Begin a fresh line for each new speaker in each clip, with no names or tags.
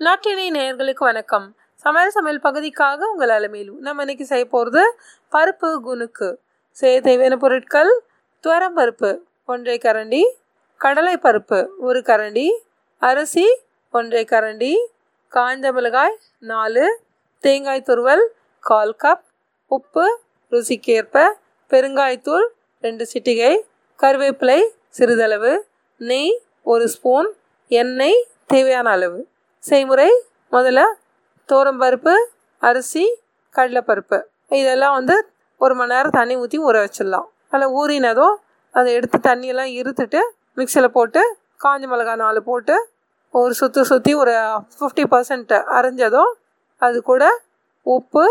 நாட்டினை நேயர்களுக்கு வணக்கம். சமையல் சமையல் பகுதிக்காக உங்கள் அலமேலு. நம்ம இன்னைக்கு செய்ய போகிறது பருப்பு குணுக்கு செய்ய தேவையான பொருட்கள் துவரம் பருப்பு ஒன்றை கரண்டி கடலை பருப்பு ஒரு கரண்டி அரிசி ஒன்றை கரண்டி காய்ந்த மிளகாய் நாலு தேங்காய் துருவல் கால் கப் உப்பு ருசிக்கேற்ப பெருங்காய்த்தூள் ரெண்டு சிட்டிகை கருவேப்பிலை சிறிதளவு நெய் ஒரு ஸ்பூன் எண்ணெய் தேவையான அளவு. செய்முறை முதல்ல பருப்பு அரிசி கடலைப்பருப்பு. இதெல்லாம் வந்து ஒரு மணி நேரம் தண்ணி ஊற்றி ஊற வச்சிடலாம். அதில் ஊறினதும் அதை எடுத்து தண்ணியெல்லாம் இருத்துட்டு மிக்சியில் போட்டு காஞ்ச மிளகா நாலு போட்டு ஒரு சுற்றி சுற்றி ஒரு ஃபிஃப்டி பர்சன்ட் அரைஞ்சதும் அது கூட உப்பு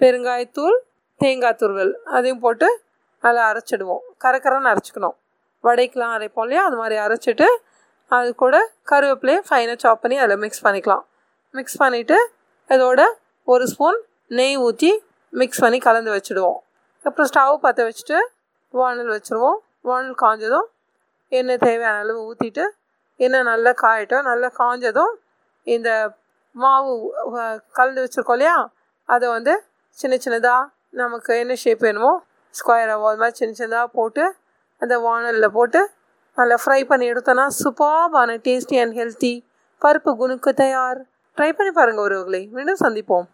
பெருங்காயத்தூள் தேங்காய் துருவல் அதையும் போட்டு நல்லா அரைச்சிடுவோம். கரக்கரன்னு அரைச்சிக்கணும். வடைக்கெலாம் அரைப்போம் இல்லையா? அது மாதிரி அரைச்சிட்டு அது கூட கருவேப்பிலையும் ஃபைனாக சாப் பண்ணி அதில் மிக்ஸ் பண்ணிக்கலாம். மிக்ஸ் பண்ணிவிட்டு இதோட ஒரு ஸ்பூன் நெய் ஊற்றி மிக்ஸ் பண்ணி கலந்து வச்சுடுவோம். அப்புறம் ஸ்டவ் பற்ற வச்சுட்டு வானல் வச்சுருவோம். வானல் காஞ்சதும் எண்ணெய் தேவையான அளவு ஊற்றிட்டு எண்ணெய் நல்லா காயட்டும். நல்லா காஞ்சதும் இந்த மாவு கலந்து வச்சுருக்கோம் இல்லையா? அதை வந்து சின்ன சின்னதாக நமக்கு என்ன ஷேப் வேணுமோ ஸ்கொயராக அது மாதிரி சின்ன சின்னதாக போட்டு அந்த வானலில் போட்டு நல்லா ஃப்ரை பண்ணி எடுத்தோன்னா சூப்பர்பான டேஸ்டி அண்ட் ஹெல்த்தி பருப்பு குணுக்கு தயார். ட்ரை பண்ணி பாருங்கள் ஒருவர்களை மீண்டும் சந்திப்போம்.